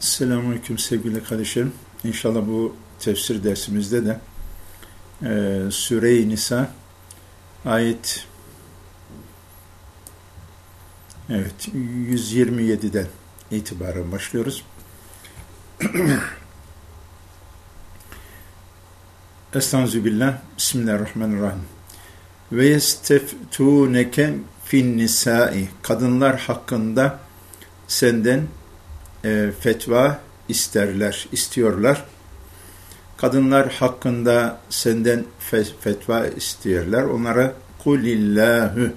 Selamünaleyküm sevgili kardeşlerim. İnşallah bu tefsir dersimizde de e, Süre-i Nisa ayet evet 127'den itibaren başlıyoruz. Estağfirullah. Bismillahirrahmanirrahim. Ve yesteftuneke fin nisai. Kadınlar hakkında senden e, fetva isterler, istiyorlar. Kadınlar hakkında senden fe, fetva istiyorlar. Onlara kulillahu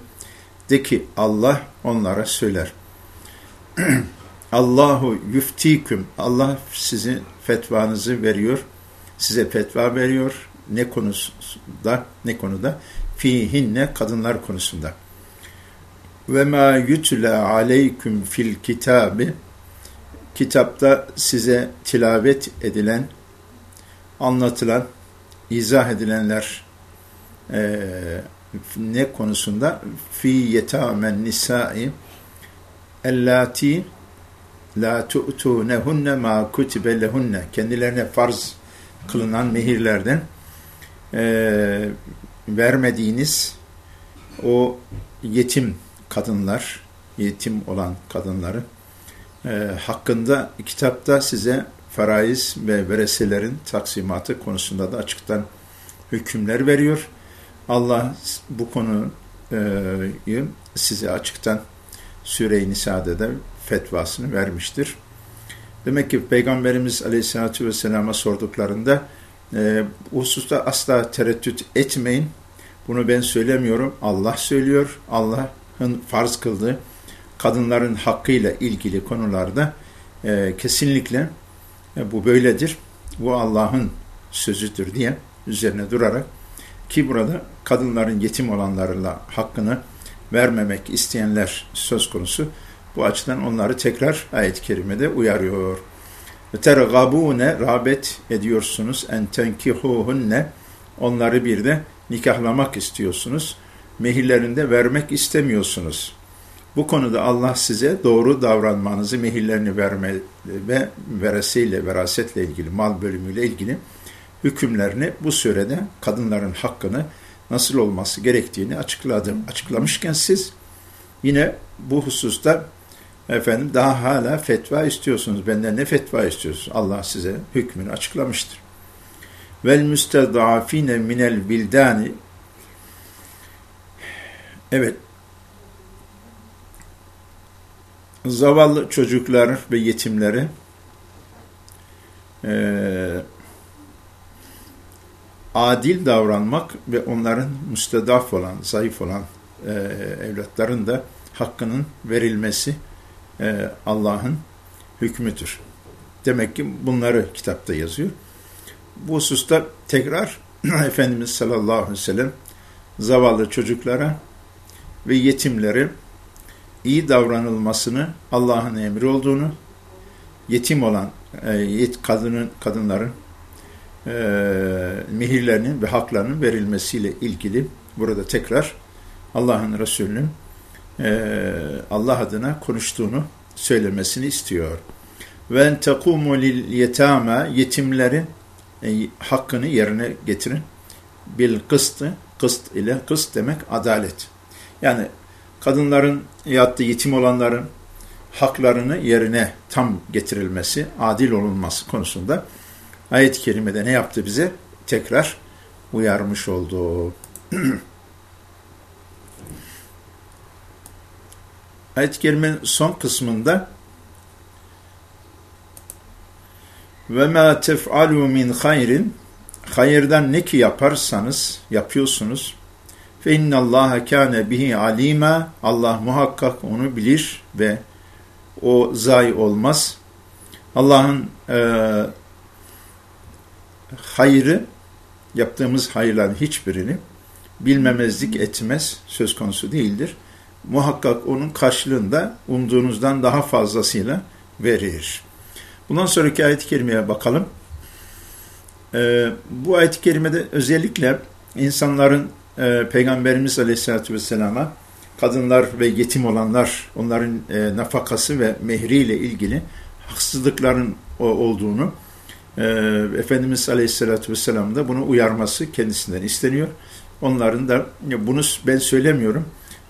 de ki Allah onlara söyler. Allahu yuftiküm. Allah sizin fetvanızı veriyor. Size fetva veriyor. Ne konusunda? Ne konuda? Fihinne kadınlar konusunda. Ve ma yutla aleyküm fil kitabi kitapta size tilavet edilen, anlatılan, izah edilenler e, ne konusunda? Fi yetamen nisai ellati la tu'tunehunne ma kutibe lehunne kendilerine farz kılınan mehirlerden e, vermediğiniz o yetim kadınlar, yetim olan kadınları e, hakkında kitapta size faraiz ve vereselerin taksimatı konusunda da açıktan hükümler veriyor. Allah bu konuyu size açıktan Süre-i Nisa'da da fetvasını vermiştir. Demek ki Peygamberimiz Aleyhisselatü Vesselam'a sorduklarında e, hususta asla tereddüt etmeyin. Bunu ben söylemiyorum. Allah söylüyor. Allah'ın farz kıldığı kadınların hakkıyla ilgili konularda e, kesinlikle e, bu böyledir. Bu Allah'ın sözüdür diye üzerine durarak ki burada kadınların yetim olanlarla hakkını vermemek isteyenler söz konusu. Bu açıdan onları tekrar ayet-i kerimede uyarıyor. Tergabune rağbet ediyorsunuz en tenkihuhunne onları bir de nikahlamak istiyorsunuz. Mehirlerinde vermek istemiyorsunuz. Bu konuda Allah size doğru davranmanızı, mehirlerini verme ve veresiyle, verasetle ilgili, mal bölümüyle ilgili hükümlerini bu sürede kadınların hakkını nasıl olması gerektiğini açıkladım. Açıklamışken siz yine bu hususta efendim daha hala fetva istiyorsunuz. Benden ne fetva istiyorsunuz? Allah size hükmünü açıklamıştır. Vel müstedafine minel bildani Evet, zavallı çocuklar ve yetimleri e, adil davranmak ve onların müstedaf olan, zayıf olan e, evlatların da hakkının verilmesi e, Allah'ın hükmüdür. Demek ki bunları kitapta yazıyor. Bu hususta tekrar Efendimiz sallallahu aleyhi ve sellem zavallı çocuklara ve yetimleri iyi davranılmasını Allah'ın emri olduğunu, yetim olan e, kadının kadınların e, mihirlerinin ve haklarının verilmesiyle ilgili burada tekrar Allah'ın Resulü'nün e, Allah adına konuştuğunu söylemesini istiyor. Ve tekumu lil yetama yetimlerin e, hakkını yerine getirin. Bil kıstı, kıst ile kıst demek adalet. Yani kadınların ya da yetim olanların haklarını yerine tam getirilmesi, adil olunması konusunda ayet-i kerimede ne yaptı bize? Tekrar uyarmış oldu. ayet-i kerimenin son kısmında ve ma tef'alu min hayrin hayırdan ne ki yaparsanız, yapıyorsunuz Fe innallaha kâne bihi alîmâ. Allah muhakkak onu bilir ve o zayi olmaz. Allah'ın e, hayrı, yaptığımız hayırların hiçbirini bilmemezlik etmez, söz konusu değildir. Muhakkak onun karşılığında umduğunuzdan daha fazlasıyla verir. Bundan sonraki ayet-i kerimeye bakalım. Ee, bu ayet-i kerimede özellikle insanların e, Peygamberimiz Aleyhisselatü Vesselam'a kadınlar ve yetim olanlar, onların e, nafakası ve mehriyle ilgili haksızlıkların olduğunu e, Efendimiz Aleyhisselatü Vesselam da bunu uyarması kendisinden isteniyor. Onların da bunu ben söylemiyorum.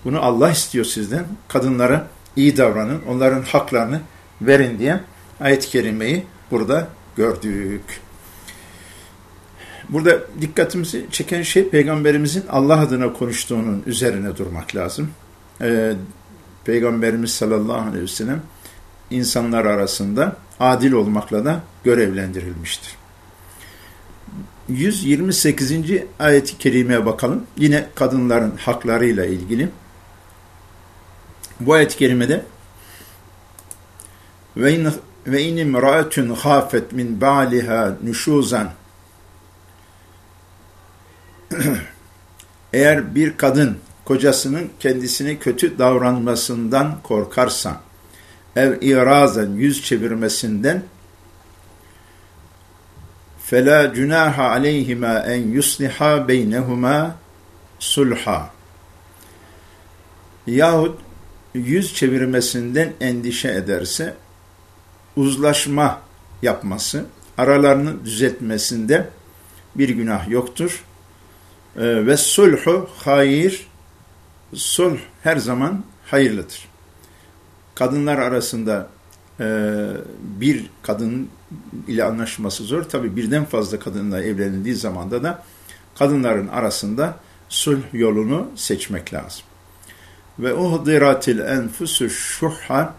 Bunu Allah istiyor sizden. Kadınlara iyi davranın, onların haklarını verin diye ayet-i kerimeyi burada gördük. Burada dikkatimizi çeken şey Peygamberimizin Allah adına konuştuğunun üzerine durmak lazım. Ee, Peygamberimiz sallallahu aleyhi ve sellem insanlar arasında adil olmakla da görevlendirilmiştir. 128. ayet-i kerimeye bakalım. Yine kadınların haklarıyla ilgili. Bu ayet-i kerimede ve in ve in imraatun khafet min ba'liha nuşuzan Eğer bir kadın kocasının kendisini kötü davranmasından korkarsa, ev irazen yüz çevirmesinden fela cunaha aleyhima en yusliha beynehuma sulha yahut yüz çevirmesinden endişe ederse uzlaşma yapması, aralarını düzeltmesinde bir günah yoktur. Ee, ve sulhu hayır, sulh her zaman hayırlıdır. Kadınlar arasında e, bir kadın ile anlaşması zor. Tabi birden fazla kadınla evlenildiği zamanda da kadınların arasında sulh yolunu seçmek lazım. Ve uhdiratil enfusu şuhha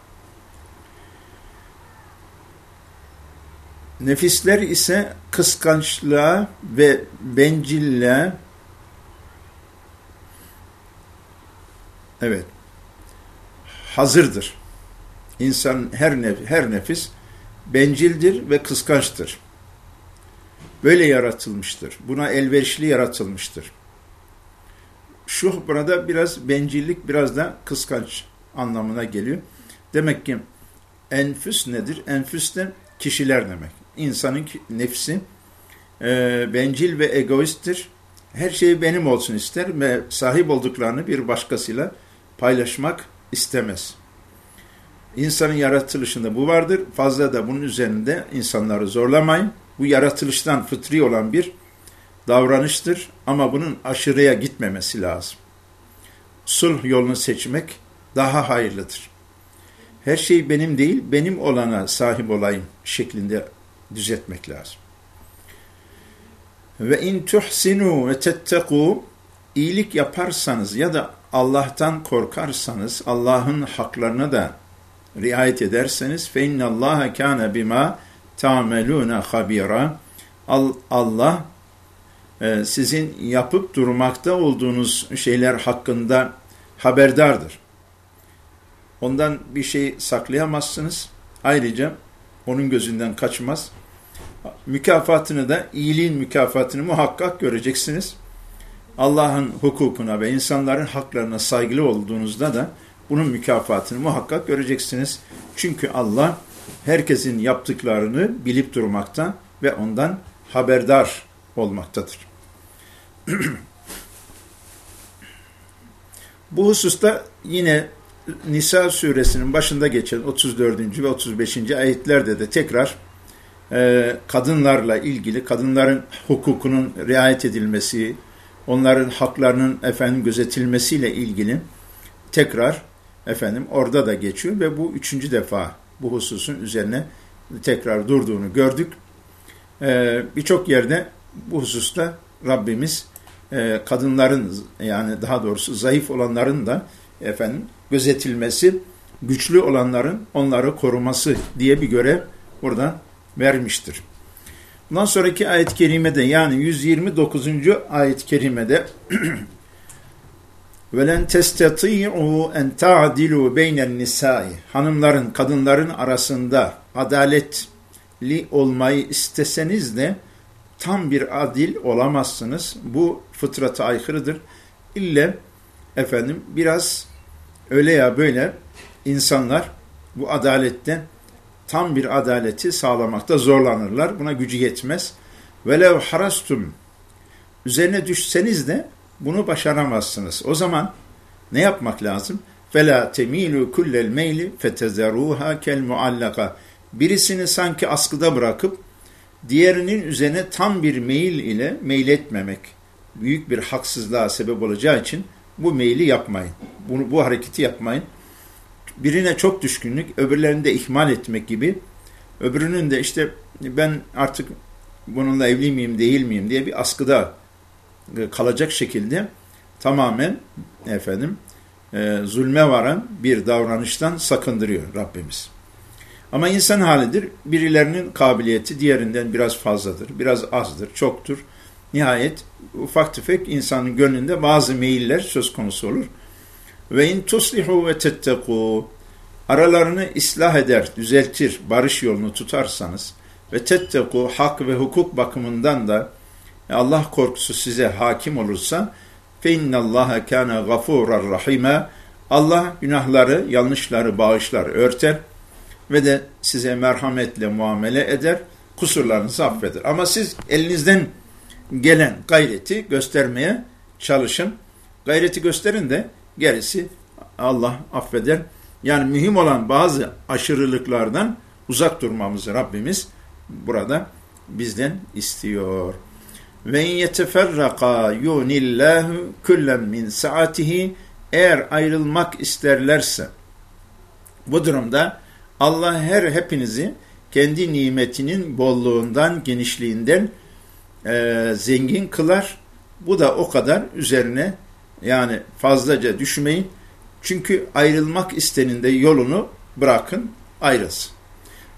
Nefisler ise kıskançlığa ve bencilliğe evet hazırdır. İnsan her nef her nefis bencildir ve kıskançtır. Böyle yaratılmıştır. Buna elverişli yaratılmıştır. Şu burada biraz bencillik, biraz da kıskanç anlamına geliyor. Demek ki enfüs nedir? Enfüs de kişiler demek. İnsanın nefsi e, bencil ve egoisttir. Her şey benim olsun ister ve sahip olduklarını bir başkasıyla paylaşmak istemez. İnsanın yaratılışında bu vardır. Fazla da bunun üzerinde insanları zorlamayın. Bu yaratılıştan fıtri olan bir davranıştır ama bunun aşırıya gitmemesi lazım. Sulh yolunu seçmek daha hayırlıdır. Her şey benim değil, benim olana sahip olayım şeklinde düzeltmek lazım. Ve in tuhsinu ve tetteku iyilik yaparsanız ya da Allah'tan korkarsanız, Allah'ın haklarına da riayet ederseniz fe innallaha kana bima ta'meluna habira. Allah e, sizin yapıp durmakta olduğunuz şeyler hakkında haberdardır. Ondan bir şey saklayamazsınız. Ayrıca onun gözünden kaçmaz. Mükafatını da iyiliğin mükafatını muhakkak göreceksiniz. Allah'ın hukukuna ve insanların haklarına saygılı olduğunuzda da bunun mükafatını muhakkak göreceksiniz. Çünkü Allah herkesin yaptıklarını bilip durmakta ve ondan haberdar olmaktadır. Bu hususta yine Nisa suresinin başında geçen 34. ve 35. ayetlerde de tekrar e, kadınlarla ilgili, kadınların hukukunun riayet edilmesi, onların haklarının efendim gözetilmesiyle ilgili tekrar efendim orada da geçiyor ve bu üçüncü defa bu hususun üzerine tekrar durduğunu gördük. Ee, Birçok yerde bu hususta Rabbimiz e, kadınların yani daha doğrusu zayıf olanların da efendim gözetilmesi, güçlü olanların onları koruması diye bir görev burada vermiştir. Bundan sonraki ayet-i kerimede yani 129. ayet-i kerimede وَلَنْ تَسْتَطِيعُوا اَنْ تَعْدِلُوا بَيْنَ النِّسَاءِ Hanımların, kadınların arasında adaletli olmayı isteseniz de tam bir adil olamazsınız. Bu fıtrata aykırıdır. İlle efendim biraz öyle ya böyle insanlar bu adalette tam bir adaleti sağlamakta zorlanırlar. Buna gücü yetmez. Velev harastum üzerine düşseniz de bunu başaramazsınız. O zaman ne yapmak lazım? Fela temilu kullel meyli fetezeruha kel muallaka. Birisini sanki askıda bırakıp diğerinin üzerine tam bir meyil ile meyletmemek büyük bir haksızlığa sebep olacağı için bu meyli yapmayın. Bunu bu hareketi yapmayın. Birine çok düşkünlük, öbürlerini de ihmal etmek gibi, öbürünün de işte ben artık bununla evli miyim değil miyim diye bir askıda e, kalacak şekilde tamamen efendim e, zulme varan bir davranıştan sakındırıyor Rabbimiz. Ama insan halidir. Birilerinin kabiliyeti diğerinden biraz fazladır, biraz azdır, çoktur. Nihayet ufak tefek insanın gönlünde bazı meyiller söz konusu olur. Ve in tuslihu ve tetteku aralarını ıslah eder, düzeltir, barış yolunu tutarsanız ve tetteku hak ve hukuk bakımından da Allah korkusu size hakim olursa fe innallaha kana gafurar rahime Allah günahları, yanlışları bağışlar, örter ve de size merhametle muamele eder, kusurlarınızı affeder. Ama siz elinizden gelen gayreti göstermeye çalışın. Gayreti gösterin de gerisi Allah affeder. Yani mühim olan bazı aşırılıklardan uzak durmamızı Rabbimiz burada bizden istiyor. Ve yeteferraka yunillahu kullen min saatihi eğer ayrılmak isterlerse bu durumda Allah her hepinizi kendi nimetinin bolluğundan, genişliğinden e, zengin kılar. Bu da o kadar üzerine yani fazlaca düşmeyin. Çünkü ayrılmak isteninde yolunu bırakın, ayrılsın.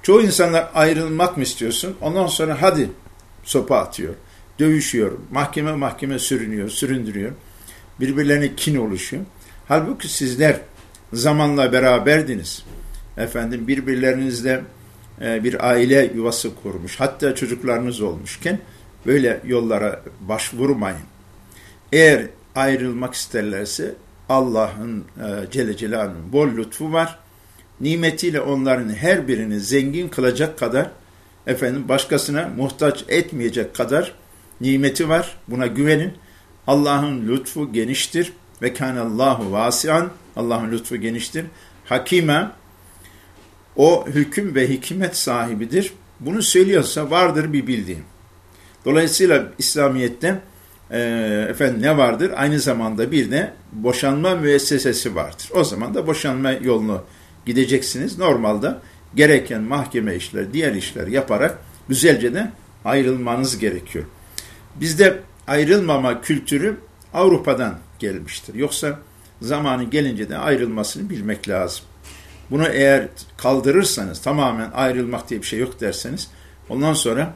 Çoğu insanlar ayrılmak mı istiyorsun? Ondan sonra hadi sopa atıyor, dövüşüyor, mahkeme mahkeme sürünüyor, süründürüyor. Birbirlerine kin oluşuyor. Halbuki sizler zamanla beraberdiniz. Efendim birbirlerinizle e, bir aile yuvası kurmuş. Hatta çocuklarınız olmuşken böyle yollara başvurmayın. Eğer ayrılmak isterlerse Allah'ın e, Celle Celaluhu'nun bol lütfu var. Nimetiyle onların her birini zengin kılacak kadar efendim başkasına muhtaç etmeyecek kadar nimeti var. Buna güvenin. Allah'ın lütfu geniştir ve kanallahu vasian. Allah'ın lütfu geniştir. Hakime o hüküm ve hikmet sahibidir. Bunu söylüyorsa vardır bir bildiğim. Dolayısıyla İslamiyet'te e, efendim ne vardır? Aynı zamanda bir de boşanma müessesesi vardır. O zaman da boşanma yolunu gideceksiniz. Normalde gereken mahkeme işler, diğer işler yaparak güzelce de ayrılmanız gerekiyor. Bizde ayrılmama kültürü Avrupa'dan gelmiştir. Yoksa zamanı gelince de ayrılmasını bilmek lazım. Bunu eğer kaldırırsanız, tamamen ayrılmak diye bir şey yok derseniz, ondan sonra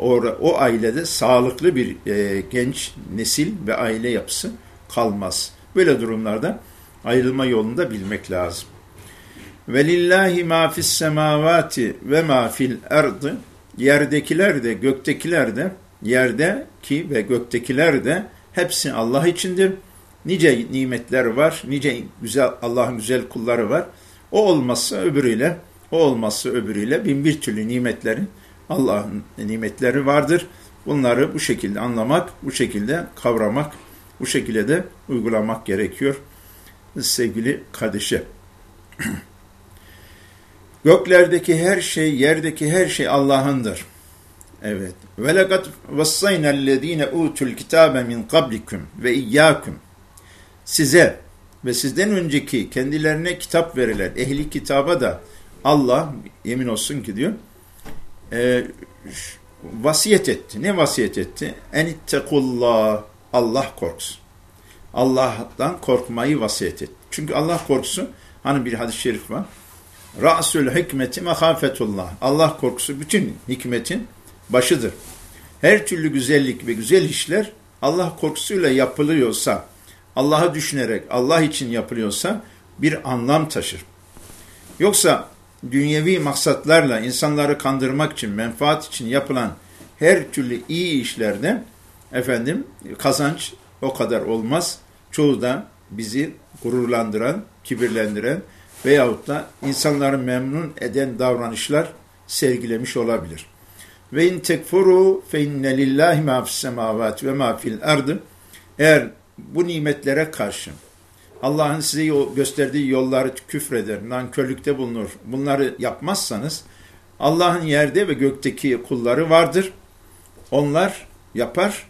o, o ailede sağlıklı bir e, genç nesil ve aile yapısı kalmaz. Böyle durumlarda ayrılma yolunda bilmek lazım. Velillahi ma fis semavati ve ma fil yerdekiler de göktekiler de yerde ki ve göktekiler de hepsi Allah içindir. Nice nimetler var, nice güzel Allah'ın güzel kulları var. O olmazsa öbürüyle, o olmazsa öbürüyle bin bir türlü nimetlerin Allah'ın nimetleri vardır. Bunları bu şekilde anlamak, bu şekilde kavramak, bu şekilde de uygulamak gerekiyor. Sevgili kardeşim. Göklerdeki her şey, yerdeki her şey Allah'ındır. Evet. Ve lekad vassayna'llezine utul kitabe min qablikum ve iyyakum. Size ve sizden önceki kendilerine kitap verilen ehli kitaba da Allah yemin olsun ki diyor e, vasiyet etti. Ne vasiyet etti? Enittekullah Allah korksun. Allah'tan korkmayı vasiyet etti. Çünkü Allah korkusu hani bir hadis-i şerif var. Ra'sül hikmeti mehafetullah. Allah korkusu bütün hikmetin başıdır. Her türlü güzellik ve güzel işler Allah korkusuyla yapılıyorsa, Allah'ı düşünerek Allah için yapılıyorsa bir anlam taşır. Yoksa dünyevi maksatlarla insanları kandırmak için, menfaat için yapılan her türlü iyi işlerde efendim kazanç o kadar olmaz. Çoğu da bizi gururlandıran, kibirlendiren veyahut da insanları memnun eden davranışlar sergilemiş olabilir. Ve in tekfuru fe inne lillahi ma fis semavati ve ma fil ardı. Eğer bu nimetlere karşı Allah'ın size gösterdiği yolları küfreder, nankörlükte bulunur. Bunları yapmazsanız Allah'ın yerde ve gökteki kulları vardır. Onlar yapar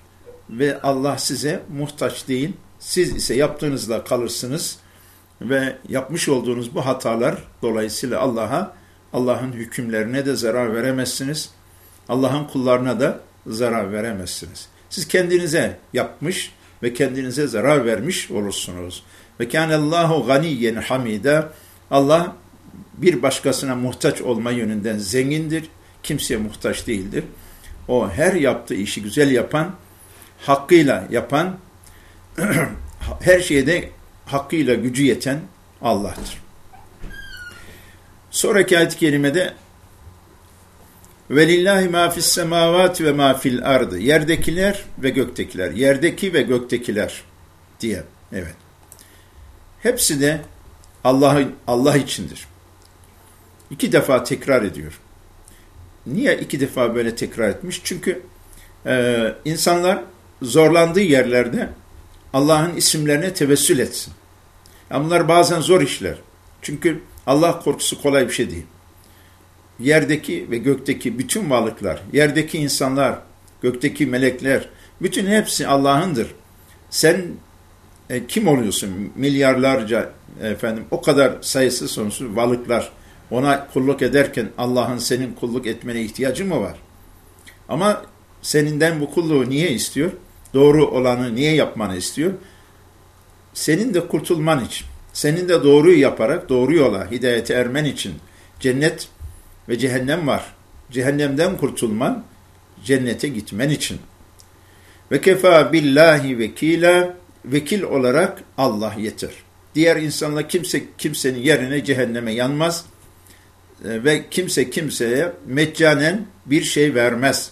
ve Allah size muhtaç değil. Siz ise yaptığınızla kalırsınız ve yapmış olduğunuz bu hatalar dolayısıyla Allah'a, Allah'ın hükümlerine de zarar veremezsiniz. Allah'ın kullarına da zarar veremezsiniz. Siz kendinize yapmış ve kendinize zarar vermiş olursunuz. Ve kânellâhu ganiyyen hamide. Allah bir başkasına muhtaç olma yönünden zengindir. Kimseye muhtaç değildir. O her yaptığı işi güzel yapan, hakkıyla yapan, her şeyde hakkıyla gücü yeten Allah'tır. Sonraki ayet-i kerimede Velillahi ma fis semavati ve ma fil ardı. Yerdekiler ve göktekiler. Yerdeki ve göktekiler diye. Evet. Hepsi de Allah Allah içindir. İki defa tekrar ediyor. Niye iki defa böyle tekrar etmiş? Çünkü e, insanlar zorlandığı yerlerde Allah'ın isimlerine tevessül etsin. Yani bunlar bazen zor işler. Çünkü Allah korkusu kolay bir şey değil. Yerdeki ve gökteki bütün varlıklar, yerdeki insanlar, gökteki melekler, bütün hepsi Allah'ındır. Sen e, kim oluyorsun? Milyarlarca efendim o kadar sayısız sonsuz varlıklar ona kulluk ederken Allah'ın senin kulluk etmene ihtiyacı mı var? Ama seninden bu kulluğu niye istiyor? Doğru olanı niye yapmanı istiyor? Senin de kurtulman için. Senin de doğruyu yaparak doğru yola, hidayete ermen için. Cennet ve cehennem var. Cehennemden kurtulman, cennete gitmen için. Ve kefa billahi vekila, vekil olarak Allah yeter. Diğer insanla kimse kimsenin yerine cehenneme yanmaz e, ve kimse kimseye meccanen bir şey vermez.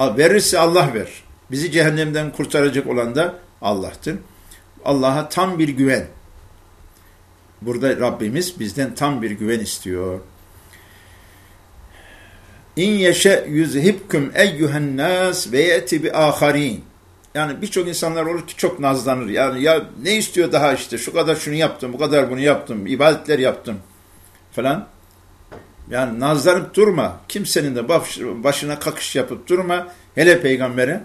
Verirse Allah ver. Bizi cehennemden kurtaracak olan da Allah'tır. Allah'a tam bir güven. Burada Rabbimiz bizden tam bir güven istiyor. İn yeşe yüzhibküm eyyühen nas ve yeti bi aharin. Yani birçok insanlar olur ki çok nazlanır. Yani ya ne istiyor daha işte şu kadar şunu yaptım, bu kadar bunu yaptım, ibadetler yaptım falan. Yani nazlanıp durma. Kimsenin de başına kakış yapıp durma. Hele peygambere,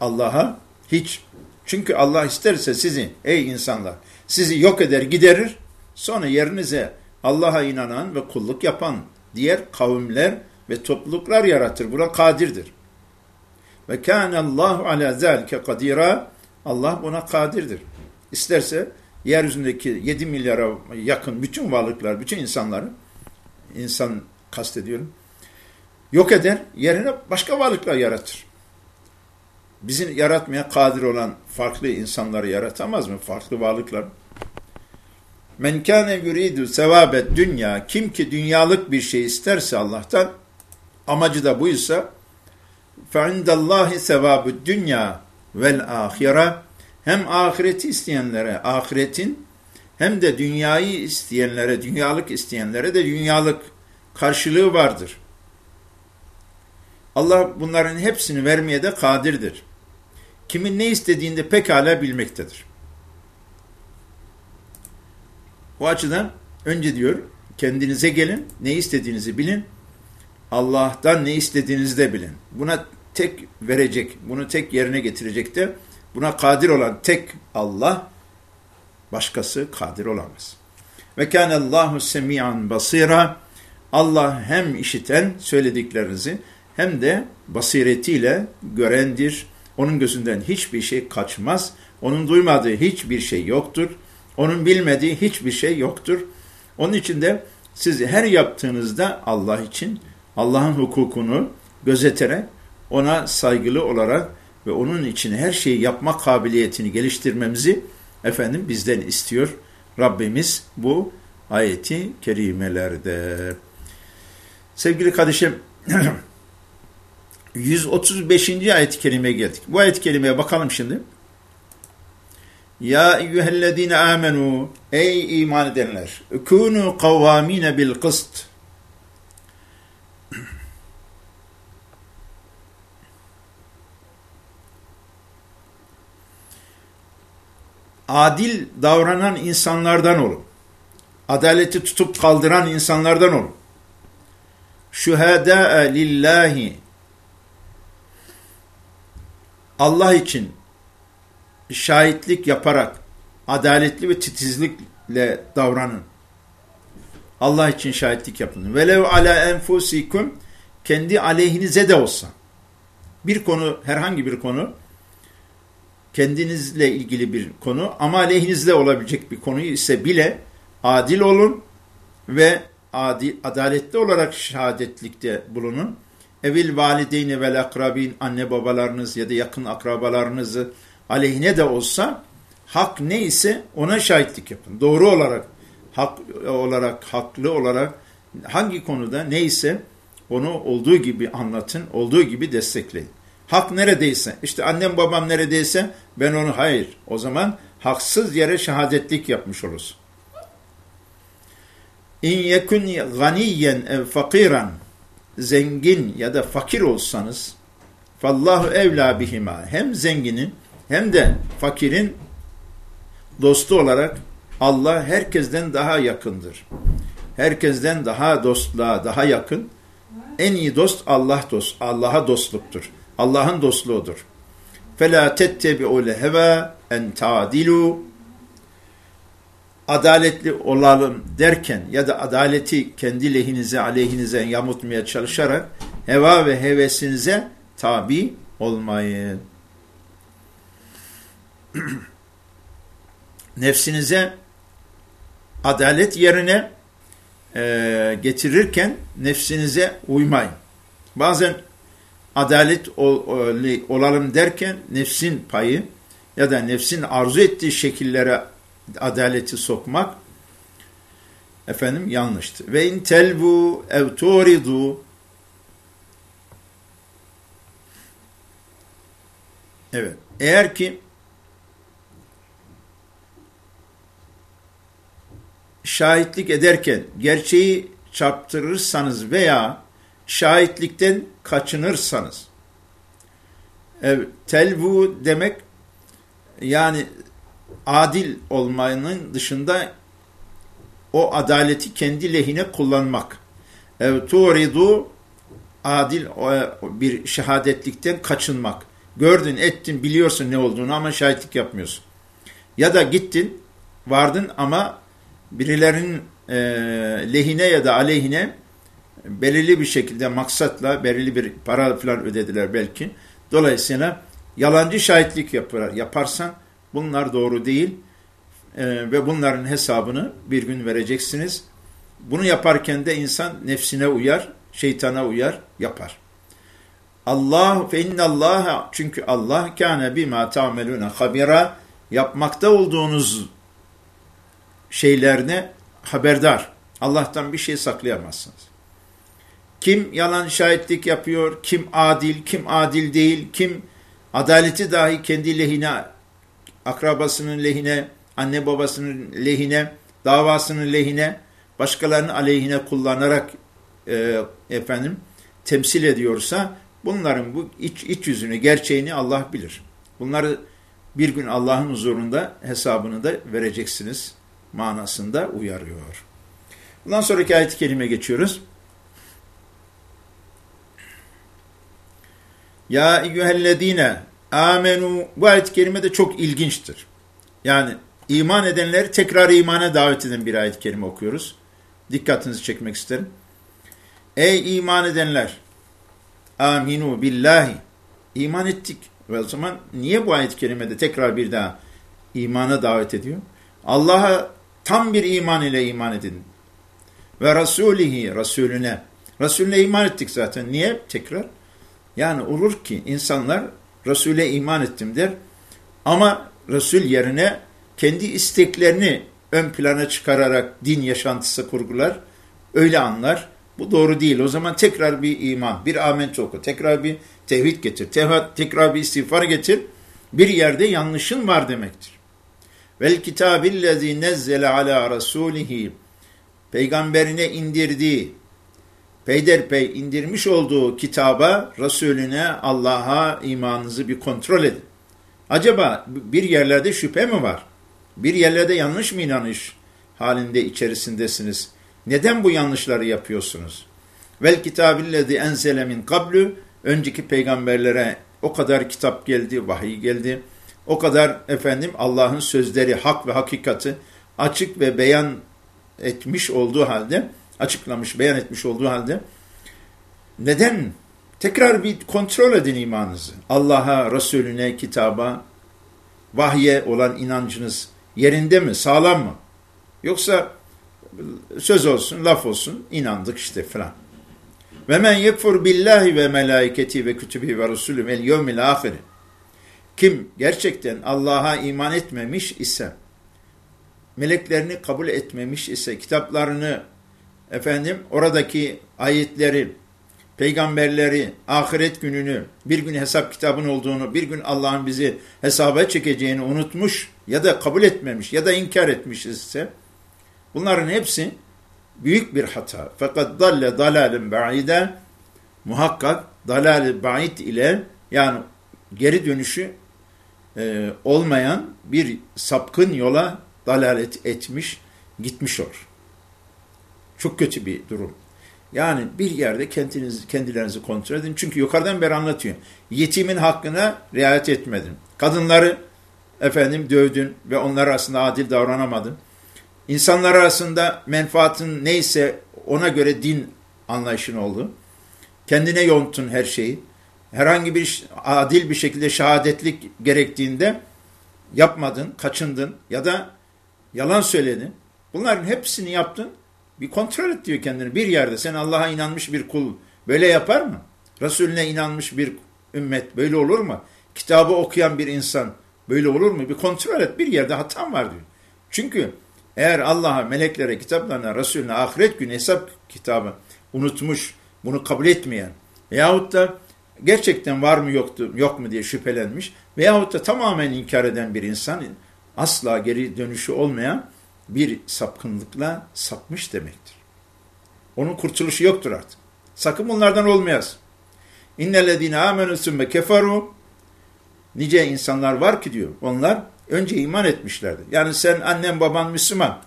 Allah'a hiç. Çünkü Allah isterse sizi, ey insanlar, sizi yok eder, giderir. Sonra yerinize Allah'a inanan ve kulluk yapan diğer kavimler ve topluluklar yaratır. Buna kadirdir. Ve kâne Allahu ala zâlike kadira. Allah buna kadirdir. İsterse yeryüzündeki 7 milyara yakın bütün varlıklar, bütün insanları insan kastediyorum. Yok eder, yerine başka varlıklar yaratır. Bizim yaratmaya kadir olan farklı insanları yaratamaz mı? Farklı varlıklar. Men kâne yuridu sevabet dünya. Kim ki dünyalık bir şey isterse Allah'tan, amacı da buysa, فَعِنْدَ sevabı dünya vel ahire hem ahireti isteyenlere ahiretin hem de dünyayı isteyenlere, dünyalık isteyenlere de dünyalık karşılığı vardır. Allah bunların hepsini vermeye de kadirdir. Kimin ne istediğini de pekala bilmektedir. O açıdan önce diyor kendinize gelin, ne istediğinizi bilin. Allah'tan ne istediğinizi de bilin. Buna tek verecek, bunu tek yerine getirecek de buna kadir olan tek Allah, başkası kadir olamaz. Ve kânellâhu semî'an basîrâ Allah hem işiten söylediklerinizi hem de basiretiyle görendir. Onun gözünden hiçbir şey kaçmaz. Onun duymadığı hiçbir şey yoktur. Onun bilmediği hiçbir şey yoktur. Onun için de siz her yaptığınızda Allah için Allah'ın hukukunu gözeterek ona saygılı olarak ve onun için her şeyi yapma kabiliyetini geliştirmemizi efendim bizden istiyor. Rabbimiz bu ayeti kerimelerde. Sevgili kardeşim 135. ayet-i kerimeye geldik. Bu ayet-i kerimeye bakalım şimdi. Ya eyyühellezine amenu ey iman edenler kunu kavvamine bil kıst adil davranan insanlardan olun. Adaleti tutup kaldıran insanlardan olun. şühedâ lillahi Allah için şahitlik yaparak adaletli ve titizlikle davranın. Allah için şahitlik yapın. Velev ala enfusikum kendi aleyhinize de olsa. Bir konu, herhangi bir konu kendinizle ilgili bir konu ama aleyhinizde olabilecek bir konuyu ise bile adil olun ve adil, adaletli olarak şehadetlikte bulunun. Evil valideyni vel akrabin anne babalarınız ya da yakın akrabalarınızı aleyhine de olsa hak neyse ona şahitlik yapın. Doğru olarak, hak olarak, haklı olarak hangi konuda neyse onu olduğu gibi anlatın, olduğu gibi destekleyin. Hak neredeyse, işte annem babam neredeyse ben onu hayır. O zaman haksız yere şehadetlik yapmış olursun. İn yekun ganiyen ev fakiran zengin ya da fakir olsanız fallahu evla bihima hem zenginin hem de fakirin dostu olarak Allah herkesten daha yakındır. Herkesten daha dostluğa, daha yakın. En iyi dost Allah dost, Allah'a dostluktur. Allah'ın dostluğudur. فَلَا تَتَّبِعُوا لَهَوَا اَنْ تَعْدِلُوا Adaletli olalım derken ya da adaleti kendi lehinize, aleyhinize yamutmaya çalışarak heva ve hevesinize tabi olmayın. Nefsinize adalet yerine e, getirirken nefsinize uymayın. Bazen adalet ol, olalım derken nefsin payı ya da nefsin arzu ettiği şekillere adaleti sokmak efendim yanlıştır. Ve in telbu Evet. Eğer ki şahitlik ederken gerçeği çarptırırsanız veya şahitlikten kaçınırsanız evet, telvu demek yani adil olmanın dışında o adaleti kendi lehine kullanmak. Evet, tuğridu adil bir şehadetlikten kaçınmak. Gördün, ettin, biliyorsun ne olduğunu ama şahitlik yapmıyorsun. Ya da gittin, vardın ama birilerinin e, lehine ya da aleyhine belirli bir şekilde maksatla belirli bir para falan ödediler belki. Dolayısıyla yalancı şahitlik yapar, yaparsan bunlar doğru değil e, ve bunların hesabını bir gün vereceksiniz. Bunu yaparken de insan nefsine uyar, şeytana uyar, yapar. Allah fe innallaha çünkü Allah kâne bima ta'melûne habira yapmakta olduğunuz şeylerine haberdar. Allah'tan bir şey saklayamazsınız. Kim yalan şahitlik yapıyor, kim adil, kim adil değil, kim adaleti dahi kendi lehine, akrabasının lehine, anne babasının lehine, davasının lehine, başkalarının aleyhine kullanarak e, efendim temsil ediyorsa bunların bu iç, iç yüzünü, gerçeğini Allah bilir. Bunları bir gün Allah'ın huzurunda hesabını da vereceksiniz manasında uyarıyor. Bundan sonraki ayet-i kerime geçiyoruz. Ya eyyühellezine amenu bu ayet-i kerime de çok ilginçtir. Yani iman edenleri tekrar imana davet eden bir ayet-i kerime okuyoruz. Dikkatinizi çekmek isterim. Ey iman edenler aminu billahi iman ettik. Ve o zaman niye bu ayet-i kerimede tekrar bir daha imana davet ediyor? Allah'a tam bir iman ile iman edin. Ve Resulihi, Resulüne. Resulüne iman ettik zaten. Niye? Tekrar. Yani olur ki insanlar Resul'e iman ettim der ama Resul yerine kendi isteklerini ön plana çıkararak din yaşantısı kurgular. Öyle anlar. Bu doğru değil. O zaman tekrar bir iman, bir amen oku, tekrar bir tevhid getir, tekrar bir istiğfar getir. Bir yerde yanlışın var demektir. Vel kitabillezî nezzele ala rasulihi peygamberine indirdiği peyderpey indirmiş olduğu kitaba, Resulüne, Allah'a imanınızı bir kontrol edin. Acaba bir yerlerde şüphe mi var? Bir yerlerde yanlış mı inanış halinde içerisindesiniz? Neden bu yanlışları yapıyorsunuz? vel kitabillezi enzele min kablu önceki peygamberlere o kadar kitap geldi, vahiy geldi. O kadar efendim Allah'ın sözleri, hak ve hakikati açık ve beyan etmiş olduğu halde, açıklamış, beyan etmiş olduğu halde neden? Tekrar bir kontrol edin imanınızı. Allah'a, Resulüne, kitaba, vahye olan inancınız yerinde mi, sağlam mı? Yoksa söz olsun, laf olsun, inandık işte falan. Ve men yekfur billahi ve melaiketi ve kütübi ve rusulü vel yevmil ahir. Kim gerçekten Allah'a iman etmemiş ise, meleklerini kabul etmemiş ise, kitaplarını, efendim oradaki ayetleri, peygamberleri, ahiret gününü, bir gün hesap kitabın olduğunu, bir gün Allah'ın bizi hesaba çekeceğini unutmuş ya da kabul etmemiş ya da inkar etmiş ise, bunların hepsi büyük bir hata. Fakat dalle dalalin ba'ide muhakkak dalal ba'id ile yani geri dönüşü e, olmayan bir sapkın yola dalalet etmiş, gitmiş olur. Çok kötü bir durum. Yani bir yerde kendiniz, kendilerinizi kontrol edin. Çünkü yukarıdan beri anlatıyor. Yetimin hakkına riayet etmedin. Kadınları efendim dövdün ve onlar arasında adil davranamadın. İnsanlar arasında menfaatin neyse ona göre din anlayışın oldu. Kendine yontun her şeyi. Herhangi bir adil bir şekilde şehadetlik gerektiğinde yapmadın, kaçındın ya da yalan söyledin. Bunların hepsini yaptın. Bir kontrol et diyor kendini. Bir yerde sen Allah'a inanmış bir kul böyle yapar mı? Resulüne inanmış bir ümmet böyle olur mu? Kitabı okuyan bir insan böyle olur mu? Bir kontrol et. Bir yerde hatam var diyor. Çünkü eğer Allah'a, meleklere, kitaplarına, Resulüne, ahiret günü hesap kitabı unutmuş, bunu kabul etmeyen veyahut da gerçekten var mı yoktu, yok mu diye şüphelenmiş veyahut da tamamen inkar eden bir insan asla geri dönüşü olmayan bir sapkınlıkla sapmış demektir. Onun kurtuluşu yoktur artık. Sakın bunlardan olmayaz. İnnellezine amenü sümme keferu nice insanlar var ki diyor. Onlar önce iman etmişlerdi. Yani sen annen baban Müslüman.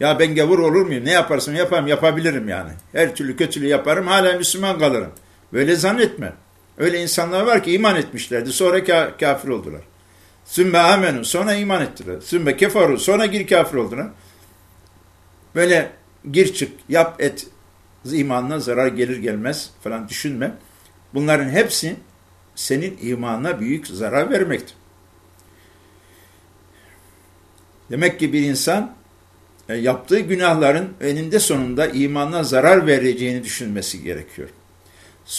Ya ben gavur olur muyum? Ne yaparsam yaparım yapabilirim yani. Her türlü kötülüğü yaparım hala Müslüman kalırım. Böyle zannetme. Öyle insanlar var ki iman etmişlerdi. Sonra ka kafir oldular. Sümme amenu. Sonra iman ettiler. Sümme kefaru. Sonra gir kafir oldular. Böyle gir çık yap et imanına zarar gelir gelmez falan düşünme. Bunların hepsi senin imanına büyük zarar vermektir. Demek ki bir insan e, yaptığı günahların eninde sonunda imanına zarar vereceğini düşünmesi gerekiyor.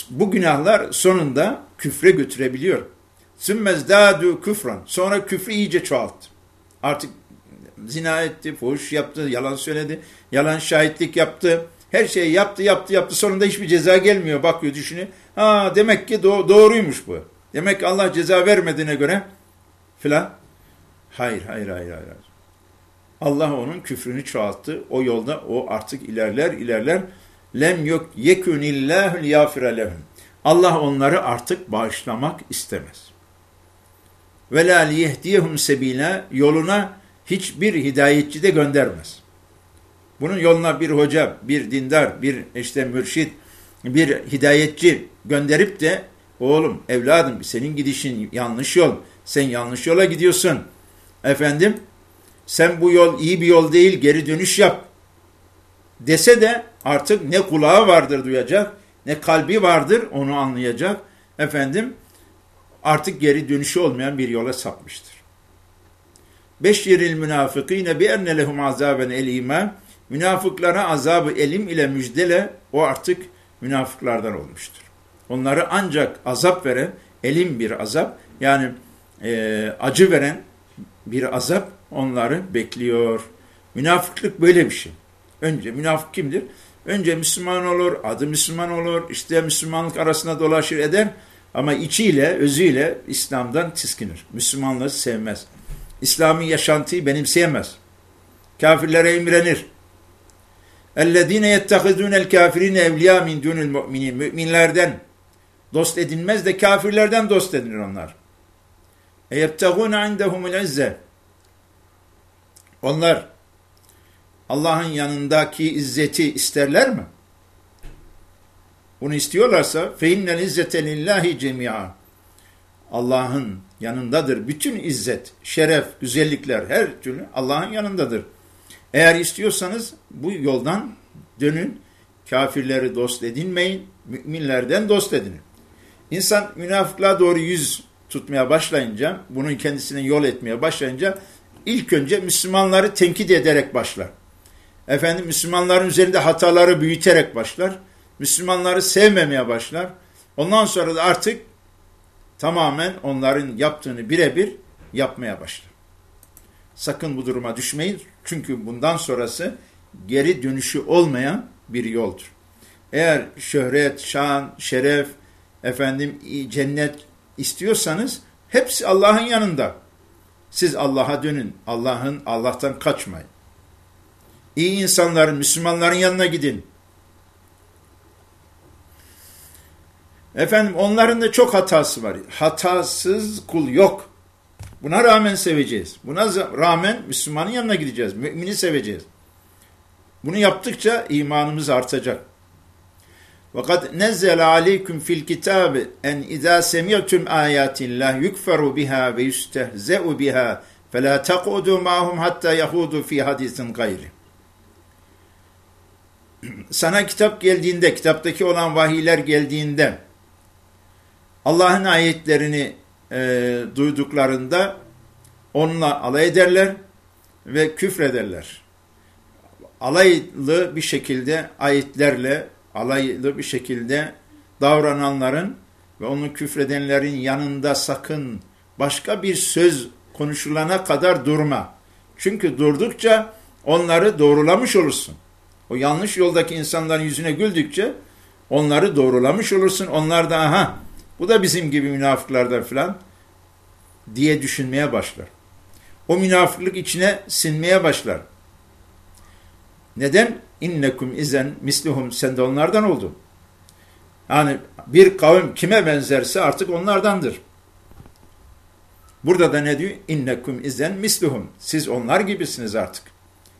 Bu günahlar sonunda küfre götürebiliyor. Sümmezdâdû küfran. Sonra küfrü iyice çoğalttı. Artık zina etti, fuhuş yaptı, yalan söyledi, yalan şahitlik yaptı. Her şeyi yaptı, yaptı, yaptı. Sonunda hiçbir ceza gelmiyor. Bakıyor, düşünüyor. Ha demek ki do doğruymuş bu. Demek ki Allah ceza vermediğine göre filan. Hayır, hayır, hayır, hayır. Allah onun küfrünü çoğalttı. O yolda o artık ilerler, ilerler. Lem yok yekunillahu yafire lehum. Allah onları artık bağışlamak istemez. Ve la liyehdiyehum sebila yoluna hiçbir hidayetçi de göndermez. Bunun yoluna bir hoca, bir dindar, bir işte mürşit, bir hidayetçi gönderip de oğlum, evladım senin gidişin yanlış yol. Sen yanlış yola gidiyorsun. Efendim sen bu yol iyi bir yol değil geri dönüş yap dese de artık ne kulağı vardır duyacak ne kalbi vardır onu anlayacak. Efendim artık geri dönüşü olmayan bir yola sapmıştır. Beşiril münafıkîne bi enne lehum azaben elîmâ Münafıklara azabı elim ile müjdele o artık münafıklardan olmuştur. Onları ancak azap veren, elim bir azap yani e, acı veren bir azap onları bekliyor. Münafıklık böyle bir şey. Önce münafık kimdir? Önce Müslüman olur, adı Müslüman olur, işte Müslümanlık arasında dolaşır eder ama içiyle, özüyle İslam'dan tiskinir. Müslümanlığı sevmez. İslami yaşantıyı benimseyemez. Kafirlere imrenir. اَلَّذ۪ينَ يَتَّخِذُونَ الْكَافِر۪ينَ اَوْلِيَا مِنْ دُونِ الْمُؤْمِنِينَ Müminlerden dost edinmez de kafirlerden dost edinir onlar. اَيَبْتَغُونَ عِنْدَهُمُ الْعِزَّةِ Onlar Allah'ın yanındaki izzeti isterler mi? Bunu istiyorlarsa innel izzete lillahi cemia. Allah'ın yanındadır. Bütün izzet, şeref, güzellikler her türlü Allah'ın yanındadır. Eğer istiyorsanız bu yoldan dönün. Kafirleri dost edinmeyin. Müminlerden dost edinin. İnsan münafıklığa doğru yüz tutmaya başlayınca, bunun kendisine yol etmeye başlayınca ilk önce Müslümanları tenkit ederek başlar. Efendim Müslümanların üzerinde hataları büyüterek başlar. Müslümanları sevmemeye başlar. Ondan sonra da artık tamamen onların yaptığını birebir yapmaya başlar. Sakın bu duruma düşmeyin. Çünkü bundan sonrası geri dönüşü olmayan bir yoldur. Eğer şöhret, şan, şeref, efendim cennet istiyorsanız hepsi Allah'ın yanında. Siz Allah'a dönün. Allah'ın Allah'tan kaçmayın. İyi insanların, Müslümanların yanına gidin. Efendim onların da çok hatası var. Hatasız kul yok. Buna rağmen seveceğiz. Buna rağmen Müslümanın yanına gideceğiz. Mümini seveceğiz. Bunu yaptıkça imanımız artacak. وَقَدْ نَزَّلَ عَلَيْكُمْ فِي الْكِتَابِ اَنْ اِذَا سَمِعْتُمْ آيَاتِ اللّٰهِ يُكْفَرُ بِهَا وَيُسْتَهْزَأُ بِهَا فَلَا تَقْعُدُوا مَعَهُمْ حَتَّى يَهُودُوا فِي حَدِيثٍ غَيْرِ Sana kitap geldiğinde, kitaptaki olan vahiyler geldiğinde, Allah'ın ayetlerini e, duyduklarında onunla alay ederler ve küfrederler. Alaylı bir şekilde ayetlerle, alaylı bir şekilde davrananların ve onu küfredenlerin yanında sakın başka bir söz konuşulana kadar durma. Çünkü durdukça onları doğrulamış olursun. O yanlış yoldaki insanların yüzüne güldükçe onları doğrulamış olursun. Onlar da aha bu da bizim gibi münafıklardan filan diye düşünmeye başlar. O münafıklık içine sinmeye başlar. Neden? İnnekum izen misluhum sen de onlardan oldun. Yani bir kavim kime benzerse artık onlardandır. Burada da ne diyor? İnnekum izen misluhum. Siz onlar gibisiniz artık.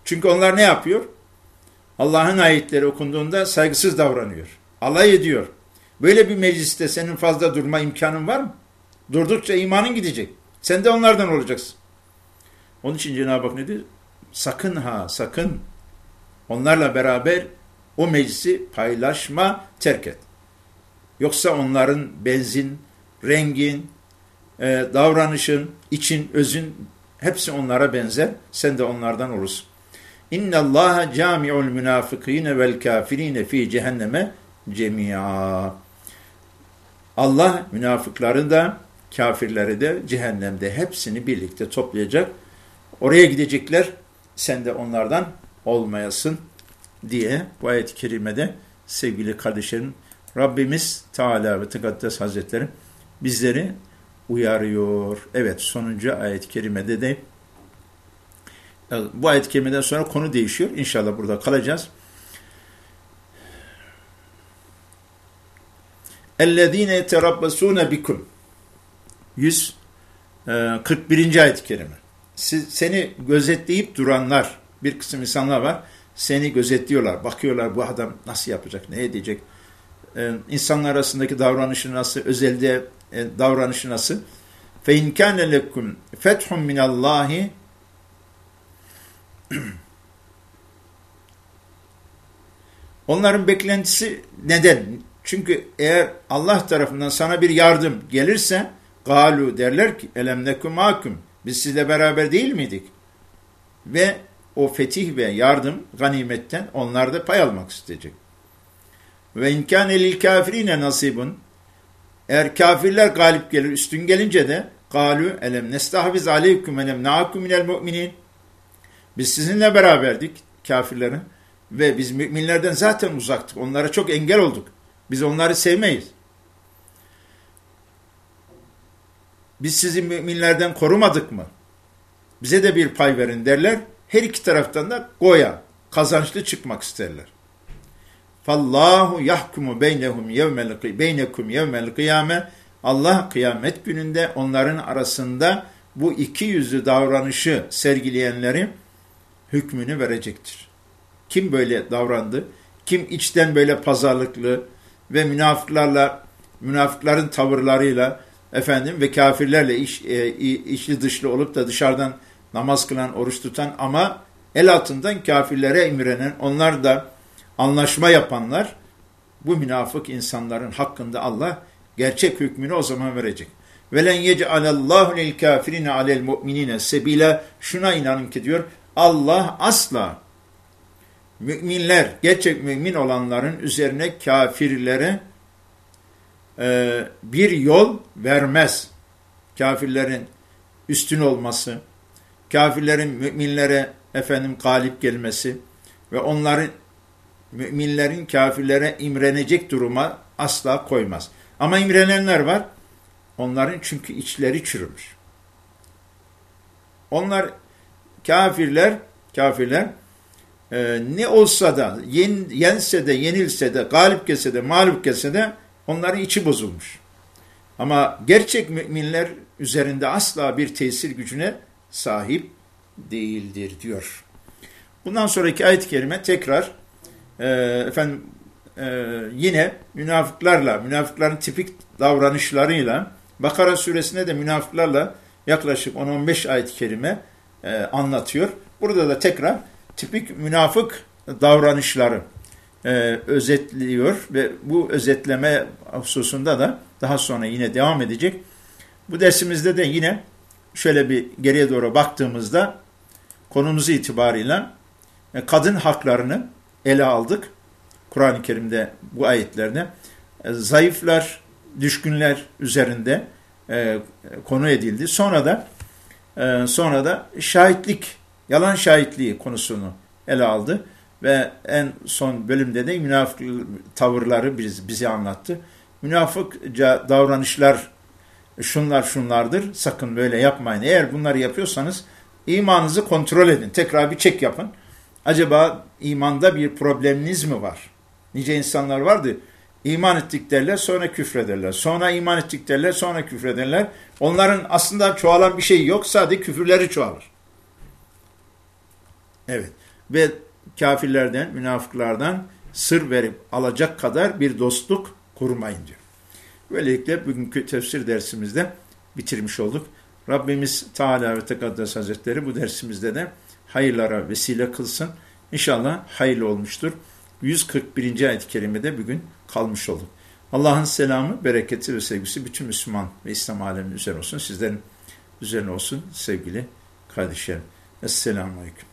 Çünkü onlar ne yapıyor? Allah'ın ayetleri okunduğunda saygısız davranıyor. Alay ediyor. Böyle bir mecliste senin fazla durma imkanın var mı? Durdukça imanın gidecek. Sen de onlardan olacaksın. Onun için Cenab-ı Hak ne diyor? Sakın ha sakın onlarla beraber o meclisi paylaşma, terk et. Yoksa onların benzin, rengin, e, davranışın, için, özün hepsi onlara benzer. Sen de onlardan olursun. İnna Allah cami'ul münafıkîne vel kafirine fi cehenneme cemia. Allah münafıkları da kafirleri de cehennemde hepsini birlikte toplayacak. Oraya gidecekler sen de onlardan olmayasın diye bu ayet-i kerimede sevgili kardeşlerim Rabbimiz Teala ve Tekaddes Hazretleri bizleri uyarıyor. Evet sonuncu ayet-i kerimede de bu ayet-i kerimeden sonra konu değişiyor. İnşallah burada kalacağız. اَلَّذ۪ينَ يَتَرَبَّسُونَ بِكُمْ 141. ayet-i kerime. Siz, seni gözetleyip duranlar, bir kısım insanlar var, seni gözetliyorlar, bakıyorlar bu adam nasıl yapacak, ne edecek, ee, insanlar arasındaki davranışı nasıl, özelde e, davranışı nasıl. فَاِنْ كَانَ لَكُمْ فَتْحٌ مِنَ اللّٰهِ Onların beklentisi neden? Çünkü eğer Allah tarafından sana bir yardım gelirse galu derler ki elem nekum makum biz sizle beraber değil miydik? Ve o fetih ve yardım ganimetten onlar da pay almak isteyecek. Ve imkan elil kafirine nasibun eğer kafirler galip gelir üstün gelince de galu elem nestahviz aleyküm elem naakum minel mu'minin biz sizinle beraberdik kafirlerin ve biz müminlerden zaten uzaktık. Onlara çok engel olduk. Biz onları sevmeyiz. Biz sizi müminlerden korumadık mı? Bize de bir pay verin derler. Her iki taraftan da goya, kazançlı çıkmak isterler. Fallahu yahkumu beynehum yevmel beynekum yevmel kıyame. Allah kıyamet gününde onların arasında bu iki yüzlü davranışı sergileyenlerin hükmünü verecektir. Kim böyle davrandı? Kim içten böyle pazarlıklı, ve münafıklarla, münafıkların tavırlarıyla efendim ve kafirlerle iş, e, içli dışlı olup da dışarıdan namaz kılan, oruç tutan ama el altından kafirlere imrenen, onlar da anlaşma yapanlar, bu münafık insanların hakkında Allah gerçek hükmünü o zaman verecek. Velen yec'alallahu lil kafirine alel mu'minine sebila şuna inanın ki diyor Allah asla müminler, gerçek mümin olanların üzerine kafirlere e, bir yol vermez. Kafirlerin üstün olması, kafirlerin müminlere efendim galip gelmesi ve onların müminlerin kafirlere imrenecek duruma asla koymaz. Ama imrenenler var. Onların çünkü içleri çürümüş. Onlar kafirler, kafirler e, ne olsa da yen, yense de, yenilse de, galip gelse de, mağlup gelse de onların içi bozulmuş. Ama gerçek müminler üzerinde asla bir tesir gücüne sahip değildir diyor. Bundan sonraki ayet-i kerime tekrar e, efendim e, yine münafıklarla, münafıkların tipik davranışlarıyla Bakara suresinde de münafıklarla yaklaşık 10-15 ayet-i kerime e, anlatıyor. Burada da tekrar tipik münafık davranışları e, özetliyor ve bu özetleme hususunda da daha sonra yine devam edecek. Bu dersimizde de yine şöyle bir geriye doğru baktığımızda konumuz itibarıyla e, kadın haklarını ele aldık. Kur'an-ı Kerim'de bu ayetlerde e, zayıflar, düşkünler üzerinde e, konu edildi. Sonra da e, sonra da şahitlik, yalan şahitliği konusunu ele aldı ve en son bölümde de münafık tavırları biz, bize anlattı. Münafıkça davranışlar şunlar şunlardır. Sakın böyle yapmayın. Eğer bunları yapıyorsanız imanınızı kontrol edin. Tekrar bir çek yapın. Acaba imanda bir probleminiz mi var? Nice insanlar vardı. İman ettik derler sonra küfrederler. Sonra iman ettik derler sonra küfrederler. Onların aslında çoğalan bir şey yok. Sadece küfürleri çoğalır. Evet. Ve kafirlerden, münafıklardan sır verip alacak kadar bir dostluk kurmayın diyor. Böylelikle bugünkü tefsir dersimizde bitirmiş olduk. Rabbimiz Teala ve Tekaddes Hazretleri bu dersimizde de hayırlara vesile kılsın. İnşallah hayırlı olmuştur. 141. ayet-i kerimede bugün kalmış olduk. Allah'ın selamı, bereketi ve sevgisi bütün Müslüman ve İslam aleminin üzerine olsun. Sizlerin üzerine olsun sevgili kardeşlerim. Esselamu Aleyküm.